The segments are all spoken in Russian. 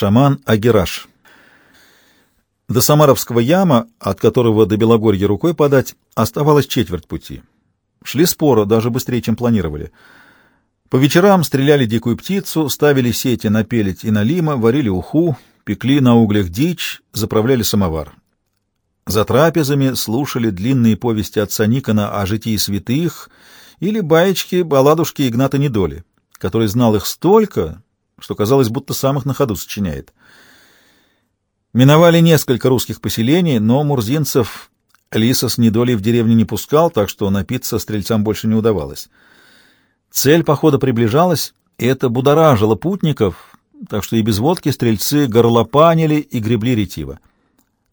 Шаман Агираш. До Самаровского яма, от которого до Белогорья рукой подать, оставалось четверть пути. Шли споро, даже быстрее, чем планировали. По вечерам стреляли дикую птицу, ставили сети на пелить и на лима, варили уху, пекли на углях дичь, заправляли самовар. За трапезами слушали длинные повести отца Никона о житии святых или баечки балладушки Игната Недоли, который знал их столько, что казалось, будто сам их на ходу сочиняет. Миновали несколько русских поселений, но мурзинцев Лиса с недолей в деревню не пускал, так что напиться стрельцам больше не удавалось. Цель похода приближалась, и это будоражило путников, так что и без водки стрельцы горлопанили и гребли ретиво.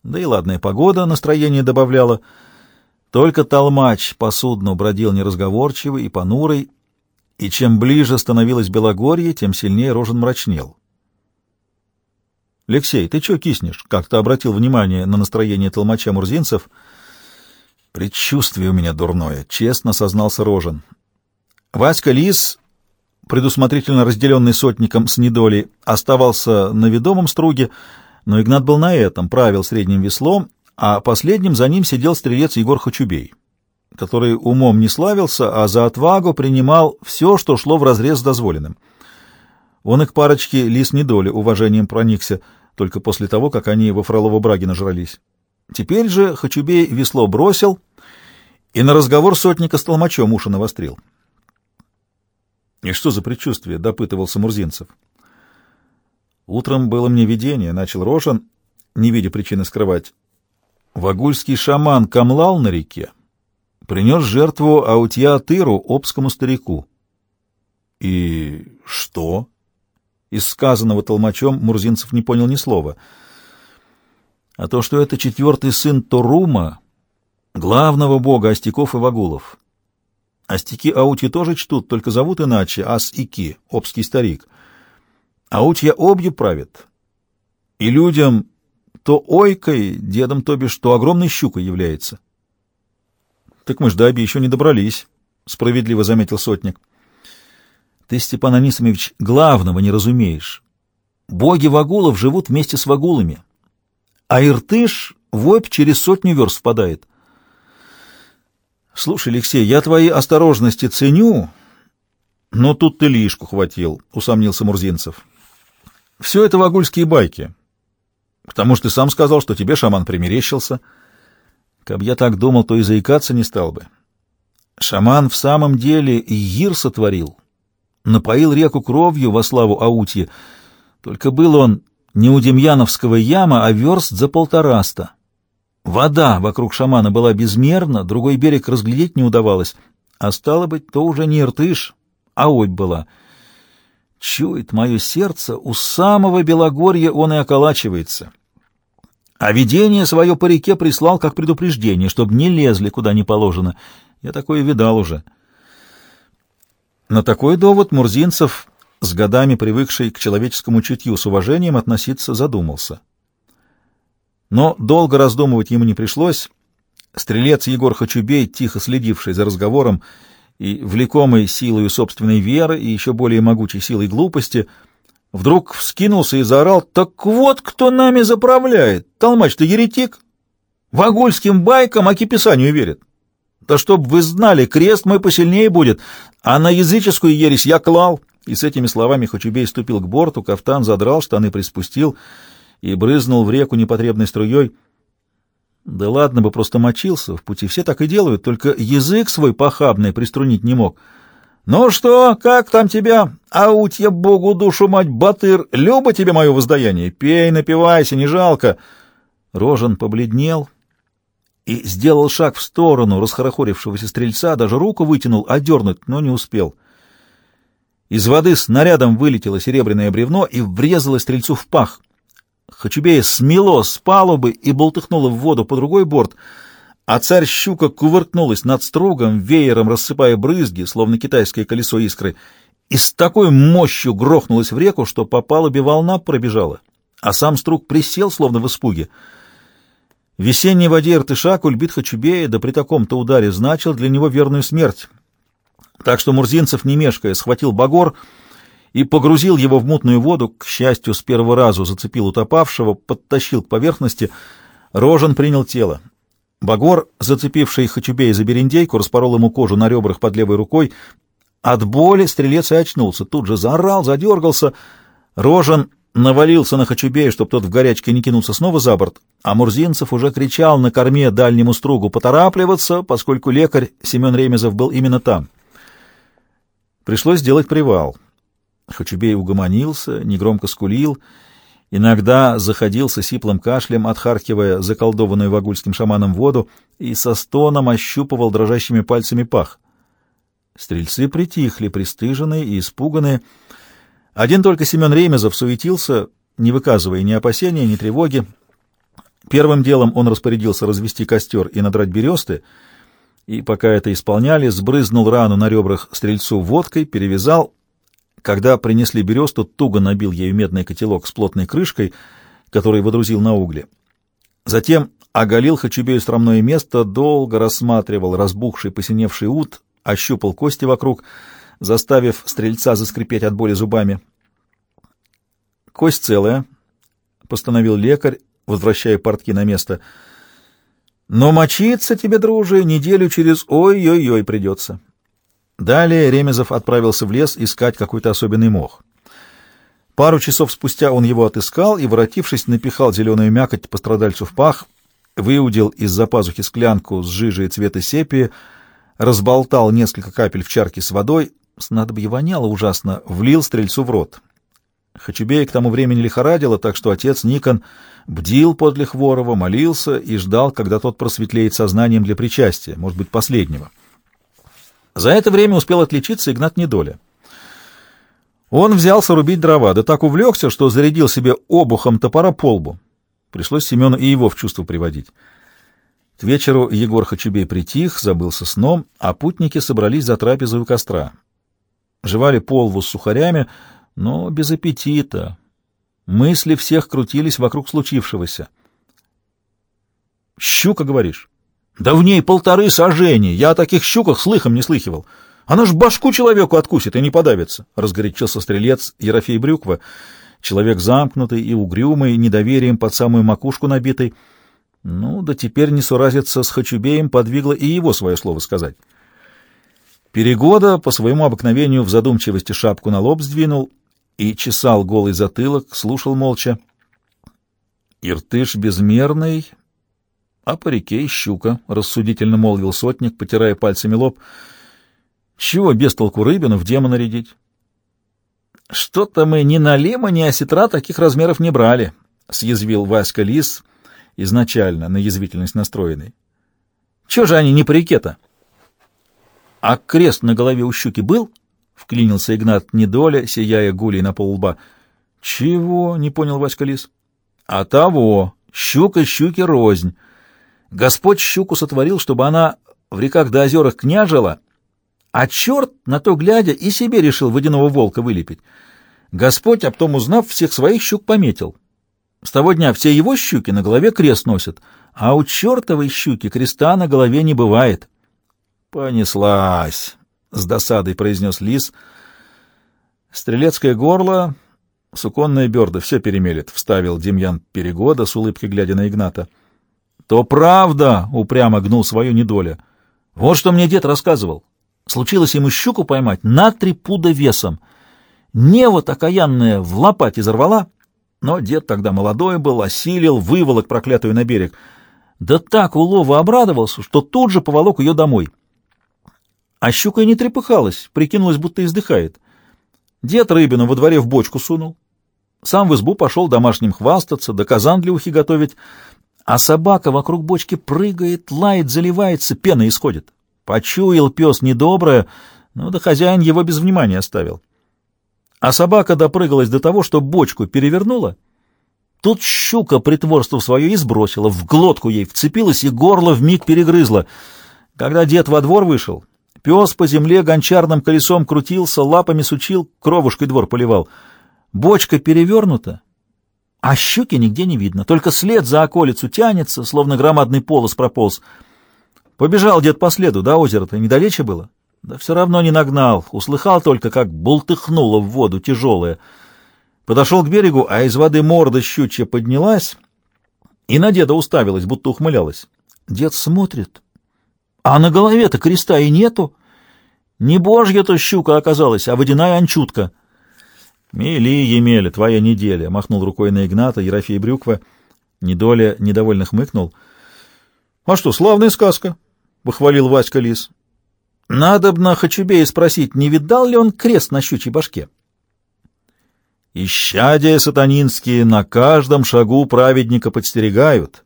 Да и ладная погода настроение добавляла. Только толмач по судну бродил неразговорчивый и понурый, и чем ближе становилось Белогорье, тем сильнее Рожен мрачнел. «Алексей, ты чё киснешь?» — как-то обратил внимание на настроение толмача мурзинцев. «Предчувствие у меня дурное», — честно сознался Рожен. Васька Лис, предусмотрительно разделенный сотником с недолей, оставался на ведомом струге, но Игнат был на этом, правил средним веслом, а последним за ним сидел стрелец Егор Хачубей, который умом не славился, а за отвагу принимал все, что шло вразрез с дозволенным. Он и к парочке лис недоли уважением проникся — только после того, как они во Фролово-Браге нажрались. Теперь же Хачубей весло бросил и на разговор сотника с толмачом уши навострил. — И что за предчувствие? — допытывался Мурзинцев. Утром было мне видение, — начал Рошин, не видя причины скрывать. Вагульский шаман камлал на реке, принес жертву Аутья-Тыру, обскому старику. — И что? Из сказанного толмачом Мурзинцев не понял ни слова. А то, что это четвертый сын Торума, главного бога Остяков и Вагулов. Остяки Аути тоже чтут, только зовут иначе, Ас-Ики, обский старик. Аутья обью правит. И людям то ойкой, дедом то бишь, то огромной щукой является. — Так мы ж до еще не добрались, — справедливо заметил сотник. Ты, Степан Анисимович, главного не разумеешь. Боги вагулов живут вместе с вагулами, а Иртыш в Обь через сотню верст впадает. Слушай, Алексей, я твои осторожности ценю, но тут ты лишку хватил, — усомнился Мурзинцев. Все это вагульские байки. К тому же ты сам сказал, что тебе шаман примерещился. Каб я так думал, то и заикаться не стал бы. Шаман в самом деле и гир сотворил, напоил реку кровью во славу Аутьи. Только был он не у Демьяновского яма, а верст за полтораста. Вода вокруг шамана была безмерна, другой берег разглядеть не удавалось, а стало быть, то уже не Иртыш, а Обь была. Чует мое сердце, у самого Белогорья он и околачивается. А видение свое по реке прислал как предупреждение, чтобы не лезли куда не положено. Я такое видал уже. На такой довод Мурзинцев, с годами привыкший к человеческому чутью с уважением относиться, задумался. Но долго раздумывать ему не пришлось. Стрелец Егор Хачубей, тихо следивший за разговором и влекомый силой собственной веры и еще более могучей силой глупости, вдруг вскинулся и заорал, «Так вот кто нами заправляет! Толмач, ты еретик! Вагульским байкам, аки писанию верит! Да чтоб вы знали, крест мой посильнее будет, а на языческую ересь я клал. И с этими словами Хачубей ступил к борту, кафтан задрал, штаны приспустил и брызнул в реку непотребной струей. Да ладно бы, просто мочился, в пути все так и делают, только язык свой похабный приструнить не мог. «Ну что, как там тебя? Аутья богу душу мать, батыр, любо тебе мое воздаяние, пей, напивайся, не жалко». Рожен побледнел, и сделал шаг в сторону расхорохорившегося стрельца, даже руку вытянул, одернуть, но не успел. Из воды снарядом вылетело серебряное бревно и врезало стрельцу в пах. Хачубея смело с палубы и болтыхнуло в воду по другой борт, а царь-щука кувыркнулась над стругом, веером рассыпая брызги, словно китайское колесо искры, и с такой мощью грохнулась в реку, что по палубе волна пробежала, а сам струг присел, словно в испуге — в весенней воде Иртыша Кульбит Хачубея, да при таком-то ударе, значил для него верную смерть. Так что Мурзинцев, не мешкая, схватил багор и погрузил его в мутную воду, к счастью, с первого раза зацепил утопавшего, подтащил к поверхности. Рожен принял тело. Багор, зацепивший Хачубея за берендейку, распорол ему кожу на ребрах под левой рукой. От боли стрелец и очнулся, тут же заорал, задергался. Рожен навалился на Хачубея, чтобы тот в горячке не кинулся снова за борт, а Мурзинцев уже кричал на корме дальнему стругу поторапливаться, поскольку лекарь Семен Ремезов был именно там. Пришлось сделать привал. Хачубей угомонился, негромко скулил, иногда заходился сиплым кашлем, отхаркивая заколдованную вагульским шаманом воду, и со стоном ощупывал дрожащими пальцами пах. Стрельцы притихли, пристыженные и испуганные, один только Семен Ремезов суетился, не выказывая ни опасения, ни тревоги. Первым делом он распорядился развести костер и надрать бересты, и, пока это исполняли, сбрызнул рану на ребрах стрельцу водкой, перевязал. Когда принесли бересту, туго набил ею медный котелок с плотной крышкой, который водрузил на угли. Затем оголил Хачубею срамное место, долго рассматривал разбухший посиневший ут, ощупал кости вокруг — заставив стрельца заскрипеть от боли зубами. «Кость целая», — постановил лекарь, возвращая портки на место. «Но мочиться тебе, друже, неделю через ой-ой-ой придется». Далее Ремезов отправился в лес искать какой-то особенный мох. Пару часов спустя он его отыскал и, воротившись, напихал зеленую мякоть пострадальцу в пах, выудил из-за пазухи склянку с жижей цвета сепии, разболтал несколько капель в чарке с водой, снадобье воняло ужасно, влил стрельцу в рот. Хачубей к тому времени лихорадило, так что отец Никон бдил подле Хворова, молился и ждал, когда тот просветлеет сознанием для причастия, может быть, последнего. За это время успел отличиться Игнат Недоля. Он взялся рубить дрова, да так увлекся, что зарядил себе обухом топора по лбу. Пришлось Семену и его в чувство приводить. К вечеру Егор Хачубей притих, забылся сном, а путники собрались за трапезой у костра жевали полву с сухарями, но без аппетита. Мысли всех крутились вокруг случившегося. «Щука, говоришь?» «Да в ней полторы сажени! Я о таких щуках слыхом не слыхивал. Она ж башку человеку откусит и не подавится!» — разгорячился стрелец Ерофей Брюква, человек замкнутый и угрюмый, недоверием под самую макушку набитый. Ну, да теперь не суразиться с Хачубеем подвигло и его свое слово сказать. Перегода по своему обыкновению в задумчивости шапку на лоб сдвинул и чесал голый затылок, слушал молча. «Иртыш безмерный, а по реке и щука», — рассудительно молвил сотник, потирая пальцами лоб. «Чего без толку рыбину в демона рядить?» «Что-то мы ни на лима, ни осетра таких размеров не брали», — съязвил Васька Лис, изначально на язвительность настроенный. «Чего же они не по реке-то?» — А крест на голове у щуки был? — вклинился Игнат недоля, сияя гулей на поллба. — Чего? — не понял Васька Лис. — А того. Щука щуки рознь. Господь щуку сотворил, чтобы она в реках до озерах княжила, а черт, на то глядя, и себе решил водяного волка вылепить. Господь, об том узнав, всех своих щук пометил. С того дня все его щуки на голове крест носят, а у чертовой щуки креста на голове не бывает. «Понеслась!» — с досадой произнес лис. «Стрелецкое горло, суконные берды, все перемелет», — вставил Демьян Перегода с улыбкой глядя на Игната. «То правда!» — упрямо гнул свою недоля. «Вот что мне дед рассказывал. Случилось ему щуку поймать на три пуда весом. Нева окаянная в лопать изорвала, но дед тогда молодой был, осилил, выволок проклятую на берег. Да так улова обрадовался, что тут же поволок ее домой». А щука и не трепыхалась, прикинулась, будто издыхает. Дед рыбину во дворе в бочку сунул. Сам в избу пошел домашним хвастаться, да казан для ухи готовить. А собака вокруг бочки прыгает, лает, заливается, пена исходит. Почуял пес недоброе, но да хозяин его без внимания оставил. А собака допрыгалась до того, что бочку перевернула. Тут щука притворство свое и сбросила, в глотку ей вцепилась и горло вмиг перегрызла. Когда дед во двор вышел, Пес по земле гончарным колесом крутился, лапами сучил, кровушкой двор поливал. Бочка перевернута, а щуки нигде не видно, только след за околицу тянется, словно громадный полос прополз. Побежал дед по следу, до озера-то недалече было. Да все равно не нагнал, услыхал только, как бултыхнуло в воду тяжелое. Подошел к берегу, а из воды морда щучья поднялась и на деда уставилась, будто ухмылялась. Дед смотрит, а на голове-то креста и нету. Не божья-то щука оказалась, а водяная анчутка. «Мели, Емеля, твоя неделя!» — махнул рукой на Игната Ерофей Брюква. Недоля недовольно хмыкнул. «А что, славная сказка!» — похвалил Васька Лис. «Надо б на Хачубея спросить, не видал ли он крест на щучьей башке?» «Исчадия сатанинские на каждом шагу праведника подстерегают,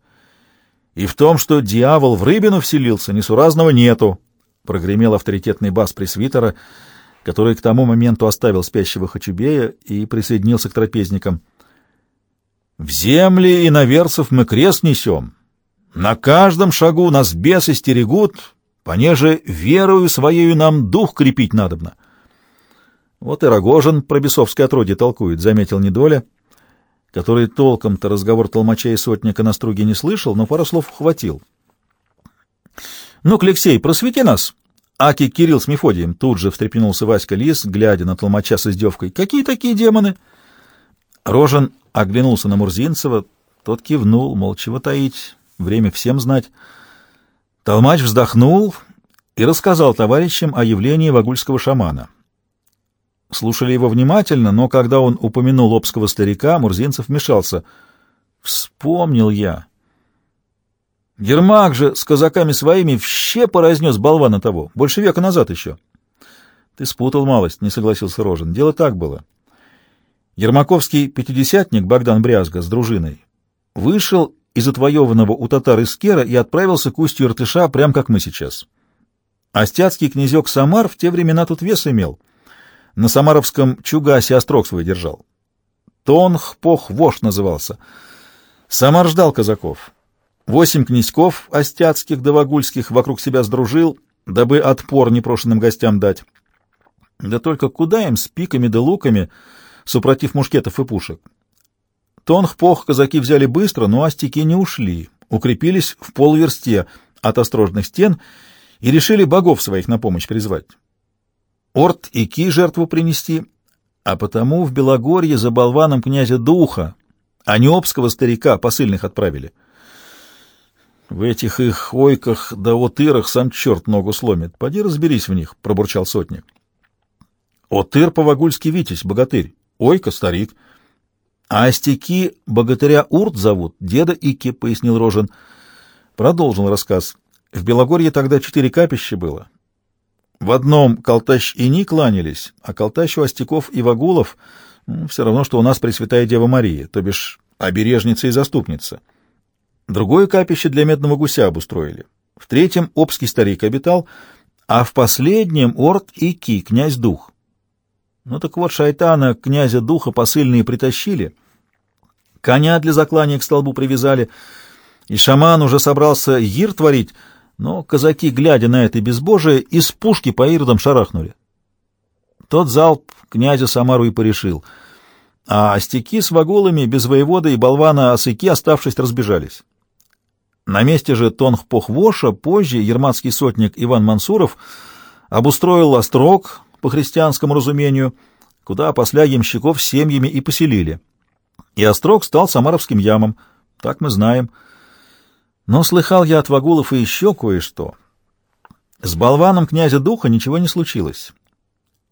и в том, что дьявол в рыбину вселился, несуразного нету», — прогремел авторитетный бас пресвитера, который к тому моменту оставил спящего Хачубея и присоединился к трапезникам. «В земли и наверцев мы крест несем. На каждом шагу нас бесы стерегут, понеже верою своею нам дух крепить надобно». Вот и Рогожин про бесовское отродье толкует, — заметил Недоля, который толком-то разговор толмача и сотника на струге не слышал, но пару слов хватил. «Ну, Алексей, просвети нас!» Аки Кирилл с Мефодием. Тут же встрепенулся Васька Лис, глядя на толмача с издевкой. «Какие такие демоны?» Рожен оглянулся на Мурзинцева. Тот кивнул, мол, чего таить, время всем знать. Толмач вздохнул и рассказал товарищам о явлении вагульского шамана. Слушали его внимательно, но когда он упомянул обского старика, Мурзинцев вмешался. «Вспомнил я. Ермак же с казаками своими в щепы разнес болвана того, больше века назад еще. Ты спутал малость, не согласился Рожин. Дело так было. Ермаковский пятидесятник Богдан Брязга с дружиной вышел из отвоеванного у татар Искера и отправился к устью Иртыша, прям как мы сейчас. Остяцкий князек Самар в те времена тут вес имел. На самаровском чугасе острог свой держал. Тонх-пох-вош назывался. Самар ждал казаков. Восемь князьков остяцких да вагульских вокруг себя сдружил, дабы отпор непрошенным гостям дать. Да только куда им с пиками да луками, супротив мушкетов и пушек? Тонх-пох казаки взяли быстро, но астики не ушли, укрепились в полверсте от острожных стен и решили богов своих на помощь призвать. Орт и Ки жертву принести, а потому в Белогорье за болваном князя Духа, а не обского старика посыльных отправили — в этих их ойках да отырах сам черт ногу сломит. Поди разберись в них, — пробурчал сотник. Отыр по-вагульски Витязь, богатырь, ойка — старик. А остяки богатыря Урт зовут, деда Ики, — пояснил Рожен. Продолжил рассказ. В Белогорье тогда четыре капища было. В одном Колтащ и Ни кланялись, а Колтащ у остяков и вагулов ну, все равно, что у нас Пресвятая Дева Мария, то бишь обережница и заступница. Другое капище для медного гуся обустроили. В третьем обский старик обитал, а в последнем Орд и Ки, князь Дух. Ну так вот, шайтана, князя Духа посыльные притащили, коня для заклания к столбу привязали, и шаман уже собрался гир творить, но казаки, глядя на это безбожие, из пушки по иродам шарахнули. Тот залп князя Самару и порешил, а остяки с вагулами, без воевода и болвана осыки, оставшись, разбежались. На месте же Тонг-Похвоша позже ерматский сотник Иван Мансуров обустроил острог, по христианскому разумению, куда после ямщиков семьями и поселили. И острог стал Самаровским ямом, так мы знаем. Но слыхал я от Вагулов и еще кое-что. С болваном князя Духа ничего не случилось.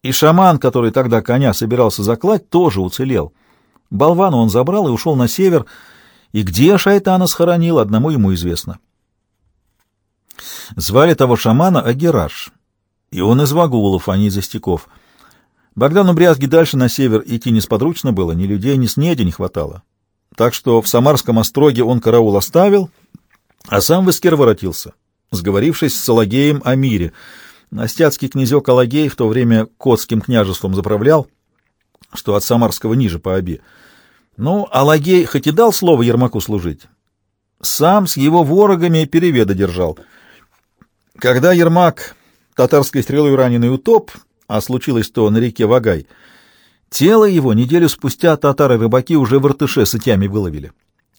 И шаман, который тогда коня собирался заклать, тоже уцелел. Болвана он забрал и ушел на север, и где шайтана схоронил, одному ему известно. Звали того шамана Агираж, и он из Вагулов, а не из Остяков. Богдану Брязги дальше на север идти несподручно было, ни людей, ни снеди не хватало. Так что в Самарском остроге он караул оставил, а сам в Искер воротился, сговорившись с Алагеем о мире. Остяцкий князек Алагей в то время Котским княжеством заправлял, что от Самарского ниже по оби. Ну, Алагей хоть и дал слово Ермаку служить, сам с его ворогами переведа держал. Когда Ермак татарской стрелой раненый утоп, а случилось то на реке Вагай, тело его неделю спустя татары-рыбаки уже в Иртыше сытями выловили.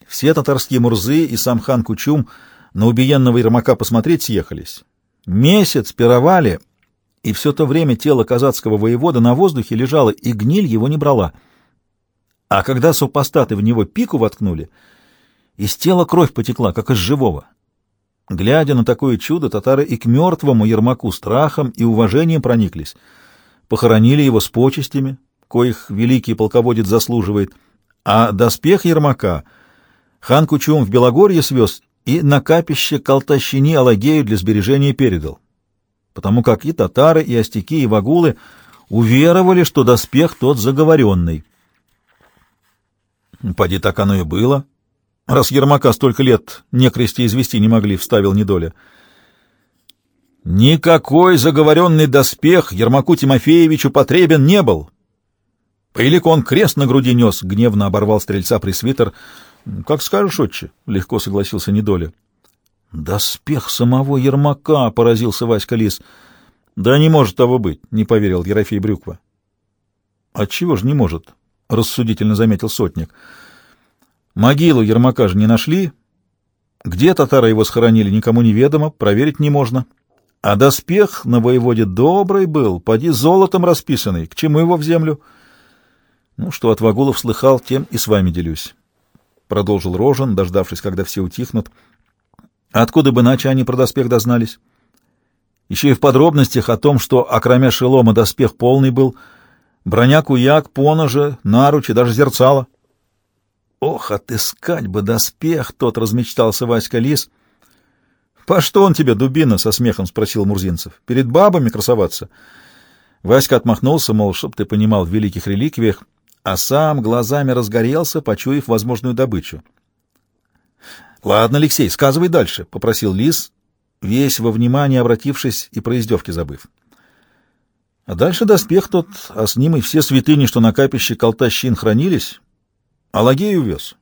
Все татарские мурзы и сам хан Кучум на убиенного Ермака посмотреть съехались. Месяц пировали, и все то время тело казацкого воевода на воздухе лежало, и гниль его не брала. А когда супостаты в него пику воткнули, из тела кровь потекла, как из живого. Глядя на такое чудо, татары и к мертвому Ермаку страхом и уважением прониклись. Похоронили его с почестями, коих великий полководец заслуживает, а доспех Ермака хан Кучум в Белогорье свез и на капище Калтащини Алагею для сбережения передал, потому как и татары, и остяки, и вагулы уверовали, что доспех тот заговоренный. «Поди так оно и было», раз Ермака столько лет некрести извести не могли, — вставил Недоля. Никакой заговоренный доспех Ермаку Тимофеевичу потребен не был. Поилик он крест на груди нес, — гневно оборвал стрельца пресвитер. — Как скажешь, отче, — легко согласился Недоля. — Доспех самого Ермака, — поразился Васька Лис. — Да не может того быть, — не поверил Ерофей Брюква. — Отчего же не может? — рассудительно заметил сотник. — Могилу Ермака же не нашли. Где татары его схоронили, никому неведомо, проверить не можно. А доспех на воеводе добрый был, поди золотом расписанный. К чему его в землю? Ну, что от Вагулов слыхал, тем и с вами делюсь. Продолжил Рожен, дождавшись, когда все утихнут. Откуда бы иначе они про доспех дознались? Еще и в подробностях о том, что, окромя шелома, доспех полный был, броня куяк, поножи, наручи, даже зерцало. Ох, отыскать бы доспех, тот размечтался Васька Лис. По что он тебе, дубина, со смехом спросил Мурзинцев. Перед бабами красоваться? Васька отмахнулся, мол, чтоб ты понимал в великих реликвиях, а сам глазами разгорелся, почуяв возможную добычу. Ладно, Алексей, сказывай дальше, попросил Лис, весь во внимание обратившись и про издевки забыв. А дальше доспех тот, а с ним и все святыни, что на капище Колтащин хранились, Алагею вез.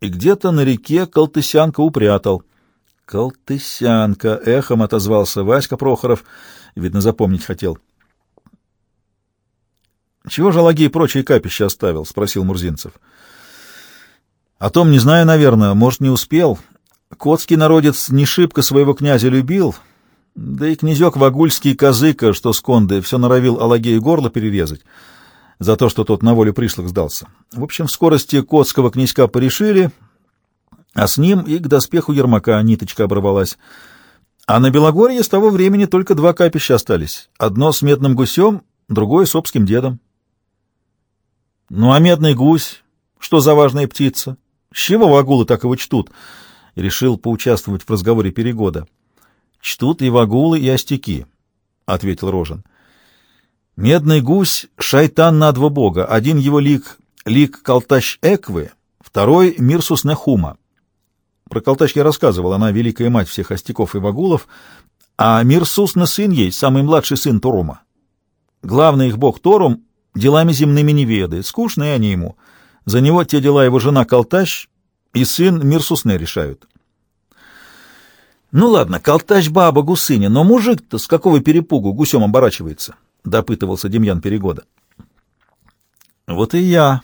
И где-то на реке Колтысянка упрятал. Колтысянка, эхом отозвался Васька Прохоров, видно, запомнить хотел. Чего же Алагей прочие капища оставил? спросил Мурзинцев. О том не знаю, наверное, может, не успел. Котский народец не шибко своего князя любил, да и князек Вагульский Козыка, что с Конды, все норовил Алагею горло перерезать за то, что тот на волю пришлых сдался. В общем, в скорости Котского князька порешили, а с ним и к доспеху Ермака ниточка оборвалась. А на Белогорье с того времени только два капища остались. Одно с медным гусем, другое с обским дедом. Ну а медный гусь, что за важная птица? С чего вагулы так его чтут? решил поучаствовать в разговоре Перегода. Чтут и вагулы, и остяки, — ответил Рожен. Медный гусь — шайтан на два бога. Один его лик — лик Калтащ Эквы, второй — Мирсус Нехума. Про Калтащ я рассказывал, она великая мать всех остяков и вагулов, а Мирсус на сын ей, самый младший сын Торума. Главный их бог Торум делами земными не ведает, скучные они ему. За него те дела его жена Калтащ и сын Мирсусне решают. Ну ладно, Калтащ баба гусыня, но мужик-то с какого перепугу гусем оборачивается? — допытывался Демьян Перегода. «Вот и я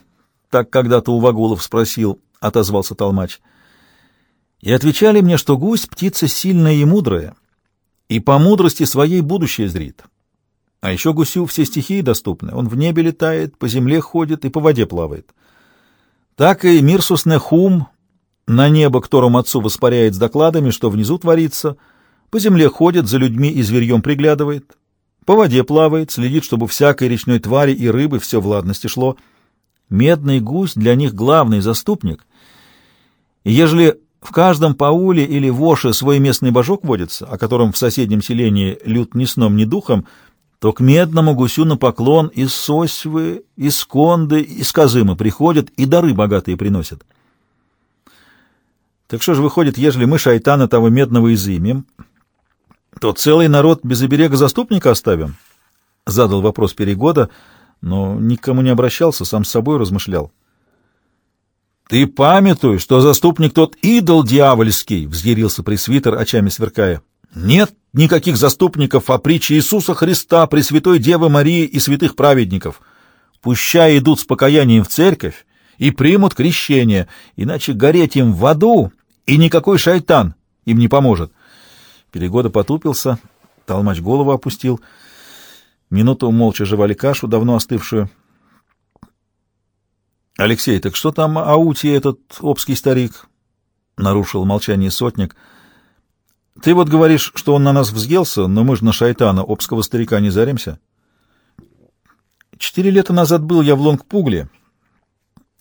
так когда-то у Вагулов спросил», — отозвался Толмач. «И отвечали мне, что гусь — птица сильная и мудрая, и по мудрости своей будущее зрит. А еще гусю все стихии доступны. Он в небе летает, по земле ходит и по воде плавает. Так и Мирсус Нехум на небо, которому отцу воспаряет с докладами, что внизу творится, по земле ходит, за людьми и зверьем приглядывает, по воде плавает, следит, чтобы всякой речной твари и рыбы все в ладности шло. Медный гусь для них главный заступник. И ежели в каждом пауле или воше свой местный божок водится, о котором в соседнем селении люд ни сном, ни духом, то к медному гусю на поклон из Сосьвы, из Конды, из Казымы приходят и дары богатые приносят. Так что же выходит, ежели мы шайтана того медного изымем, то целый народ без оберега заступника оставим? — задал вопрос Перегода, но никому не обращался, сам с собой размышлял. — Ты памятуй, что заступник тот идол дьявольский, — взъярился пресвитер, очами сверкая. — Нет никаких заступников, а притчи Иисуса Христа, Пресвятой Девы Марии и святых праведников. Пущай идут с покаянием в церковь и примут крещение, иначе гореть им в аду, и никакой шайтан им не поможет. Перегода потупился, толмач голову опустил. Минуту молча жевали кашу, давно остывшую. «Алексей, так что там Аути этот обский старик?» — нарушил молчание сотник. «Ты вот говоришь, что он на нас взъелся, но мы же на шайтана обского старика не заремся». «Четыре лета назад был я в Лонгпугле,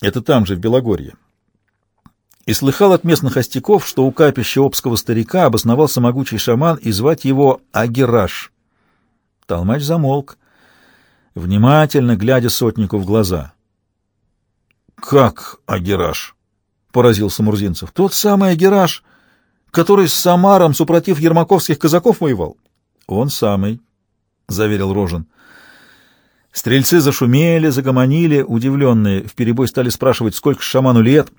это там же, в Белогорье, и слыхал от местных остяков, что у капища обского старика обосновался могучий шаман, и звать его Агираш». Толмач замолк, внимательно глядя сотнику в глаза. «Как Агираж?» — поразился Мурзинцев. «Тот самый Агираж, который с Самаром, супротив ермаковских казаков воевал?» «Он самый», — заверил Рожен. Стрельцы зашумели, загомонили, удивленные, вперебой стали спрашивать, сколько шаману лет.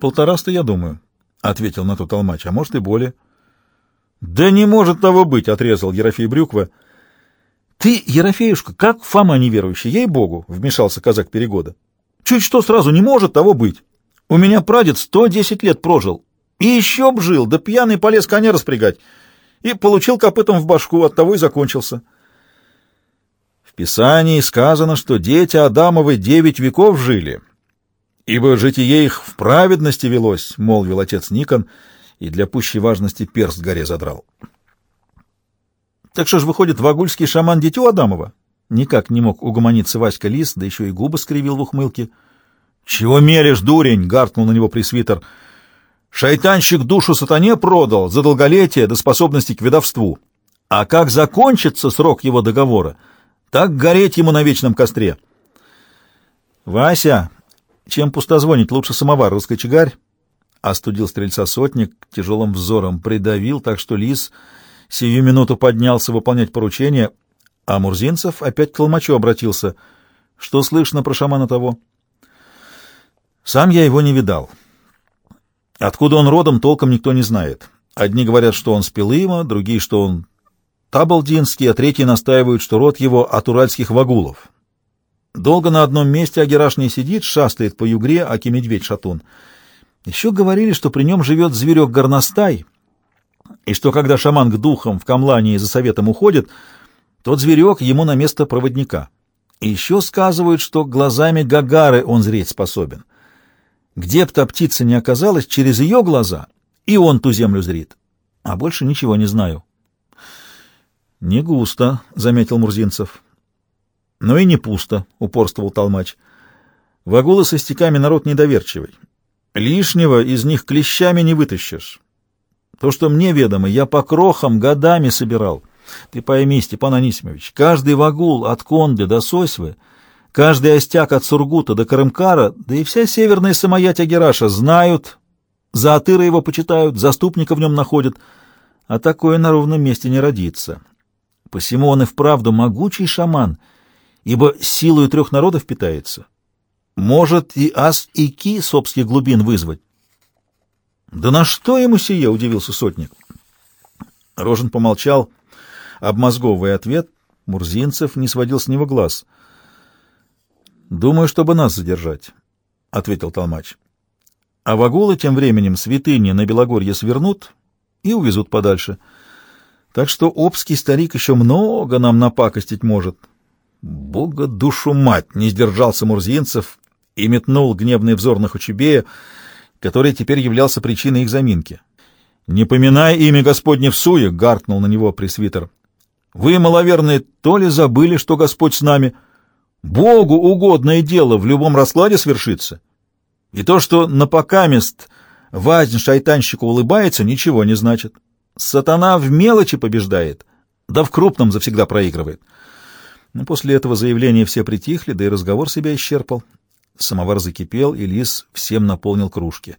«Полтораста, я думаю», — ответил на то толмач, — «а может и более». «Да не может того быть!» — отрезал Ерофей Брюква — ты, Ерофеюшка, как Фома неверующий, ей-богу, — вмешался казак Перегода. Чуть что сразу не может того быть. У меня прадед сто десять лет прожил. И еще б жил, да пьяный полез коня распрягать. И получил копытом в башку, оттого и закончился. В Писании сказано, что дети Адамовы девять веков жили, ибо житие их в праведности велось, — молвил отец Никон, и для пущей важности перст горе задрал. Так что ж выходит, вагульский шаман дитё Адамова? Никак не мог угомониться Васька Лис, да еще и губы скривил в ухмылке. — Чего мелешь, дурень? — гаркнул на него пресвитер. — Шайтанщик душу сатане продал за долголетие до способности к ведовству. А как закончится срок его договора, так гореть ему на вечном костре. — Вася, чем пустозвонить, лучше самовар раскочегарь? — остудил стрельца сотник, тяжелым взором придавил, так что лис сию минуту поднялся выполнять поручение, а Мурзинцев опять к Толмачу обратился. Что слышно про шамана того? Сам я его не видал. Откуда он родом, толком никто не знает. Одни говорят, что он с Пилыма, другие, что он Табалдинский, а третьи настаивают, что род его от уральских вагулов. Долго на одном месте Агераш не сидит, шастает по югре, аки медведь-шатун. Еще говорили, что при нем живет зверек горностай — и что когда шаман к духам в камлании за советом уходит, тот зверек ему на место проводника. И еще сказывают, что глазами Гагары он зреть способен. Где б та птица не оказалась, через ее глаза и он ту землю зрит. А больше ничего не знаю. — Не густо, — заметил Мурзинцев. — Но и не пусто, — упорствовал Толмач. Вагулы со стеками народ недоверчивый. Лишнего из них клещами не вытащишь. То, что мне ведомо, я по крохам годами собирал. Ты пойми, Степан Анисимович, каждый вагул от Конды до Сосьвы, каждый остяк от Сургута до Карымкара, да и вся северная самоять Агераша знают, за Атыра его почитают, заступника в нем находят, а такое на ровном месте не родится. Посему он и вправду могучий шаман, ибо силою трех народов питается. Может и ас и ки с обских глубин вызвать, «Да на что ему сие?» — удивился сотник. Рожен помолчал, обмозговывая ответ. Мурзинцев не сводил с него глаз. «Думаю, чтобы нас задержать», — ответил Толмач. «А вагулы тем временем святыни на Белогорье свернут и увезут подальше. Так что обский старик еще много нам напакостить может». «Бога душу мать!» — не сдержался Мурзинцев и метнул гневный взор на Хучебея, — который теперь являлся причиной их заминки. «Не поминай имя Господне в суе!» — гаркнул на него пресвитер. «Вы, маловерные, то ли забыли, что Господь с нами? Богу угодное дело в любом раскладе свершится. И то, что напокамест вазнь шайтанщику улыбается, ничего не значит. Сатана в мелочи побеждает, да в крупном завсегда проигрывает». После этого заявления все притихли, да и разговор себя исчерпал. Самовар закипел, и лис всем наполнил кружки.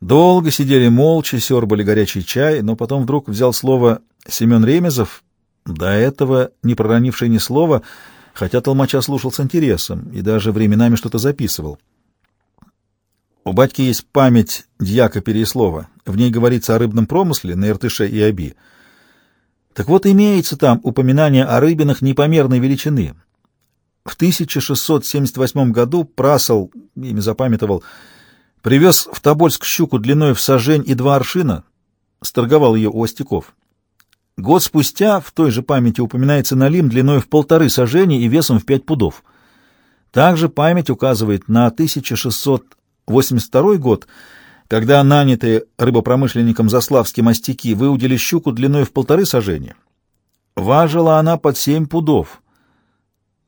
Долго сидели молча, сербали горячий чай, но потом вдруг взял слово Семен Ремезов, до этого не проронивший ни слова, хотя толмача слушал с интересом и даже временами что-то записывал. У батьки есть память дьяка Переслова. В ней говорится о рыбном промысле на Иртыше и Оби. Так вот, имеется там упоминание о рыбинах непомерной величины, в 1678 году Прасол, имя запамятовал, привез в Тобольск щуку длиной в сажень и два аршина, сторговал ее у остяков. Год спустя в той же памяти упоминается налим длиной в полторы сажени и весом в пять пудов. Также память указывает на 1682 год, когда нанятые рыбопромышленником Заславские мастики выудили щуку длиной в полторы сажени. Важила она под семь пудов.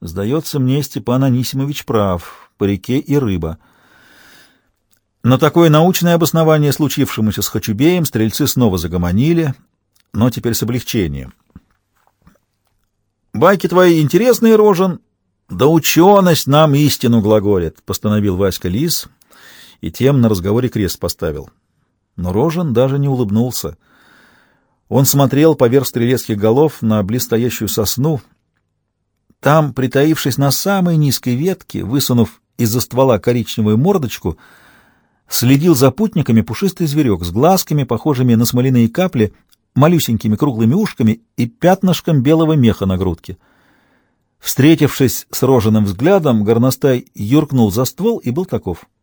Сдается мне, Степан Анисимович прав, по реке и рыба. На такое научное обоснование случившемуся с Хачубеем стрельцы снова загомонили, но теперь с облегчением. «Байки твои интересные, Рожен, да ученость нам истину глаголит», — постановил Васька Лис и тем на разговоре крест поставил. Но Рожен даже не улыбнулся. Он смотрел поверх стрелецких голов на близстоящую сосну. Там, притаившись на самой низкой ветке, высунув из-за ствола коричневую мордочку, следил за путниками пушистый зверек с глазками, похожими на смоляные капли, малюсенькими круглыми ушками и пятнышком белого меха на грудке. Встретившись с роженым взглядом, горностай юркнул за ствол и был таков —